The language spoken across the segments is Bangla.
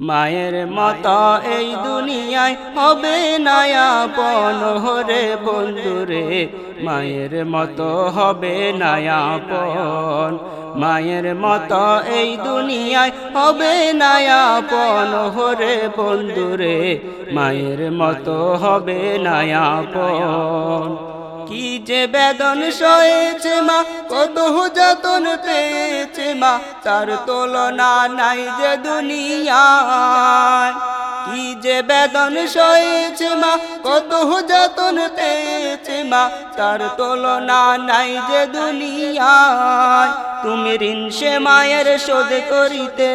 মায়ের মত এই দুনিয়ায় হবে নায়াপন হরে বন্ধুরে মায়ের মত হবে নায়াপন মায়ের মত এই দুনিয়ায় হবে নায়াপন হরে বন্ধুরে মায়ের মত হবে নায়াপন কি যে বেদন সয়েছে মা, কত যতন পেয়েছে মা, তার তুলনা নাই যে দুনিয়ায়। কি যে বেদন সয়েছে মা, কত যতন পেয়েছে মা, তার তুলনা নাই যে দুনিয়ায়। তুমি ঋণ সে মায়ের শোধ করিতে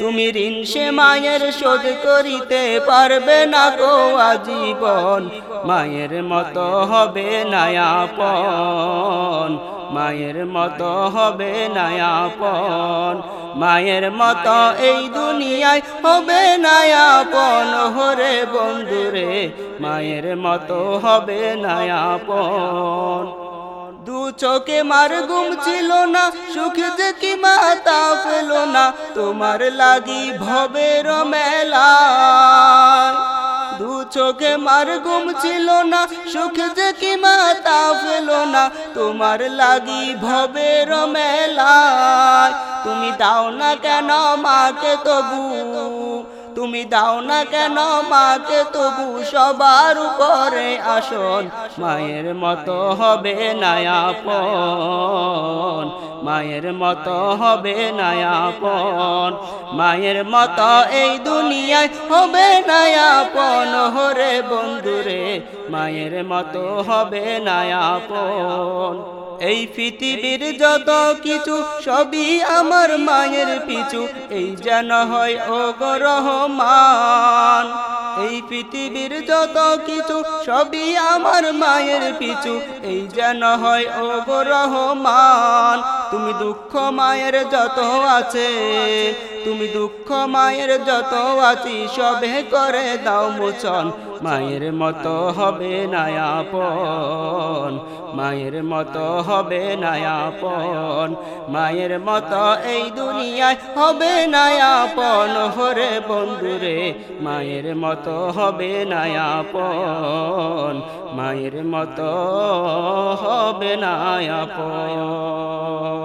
তুমি ঋণ সে মায়ের শোধ করিতে পারবে না গো আজীবন। মায়ের মতো হবে নায়াপন মায়ের মতো হবে নায়াপন মায়ের মতো এই দুনিয়ায় হবে নায়াপন হরে বন্ধুরে, মায়ের মতো হবে নায়াপন দু চোখে মার গুম ছিল না, সুখে যে কি পেল না, তোমার লাগি ভবের মেলা দু চোখে মার গুম ছিল না, সুখ যে কি মাতা ফেল না, তোমার লাগি ভবের মেলা তুমি দাও না কেন মাকে তবু? তুমি দাও না কেন মাকে, তবু সবার উপরে আসন মায়ের মতো হবে নায়াপন মায়ের মতো হবে নায়াপন মায়ের মতো এই দুনিয়ায় হবে নায়াপন হরে বন্ধুরে, মায়ের মতো হবে নায়াপন এই পৃথিবীর যত কিছু, সবই আমার মায়ের পিছু। এই যেন হয় ও রহমান। এই পৃথিবীর যত কিছু, সবই আমার মায়ের পিছু। এই যেন হয় ও রহমান। তুমি দুঃখ মায়ের যত আছে, তুমি দুঃখ মায়ের যত আছি, সবে করে দাও মোচন। মায়ের মতো হবে নায়াপন, মায়ের মতো হবে নায়াপন, মায়ের মতো এই দুনিয়ায় হবে নায়াপন। হরে বন্ধুরে, মায়ের মতো হবে নায়াপন, মায়ের মতো হবে নায়াপন।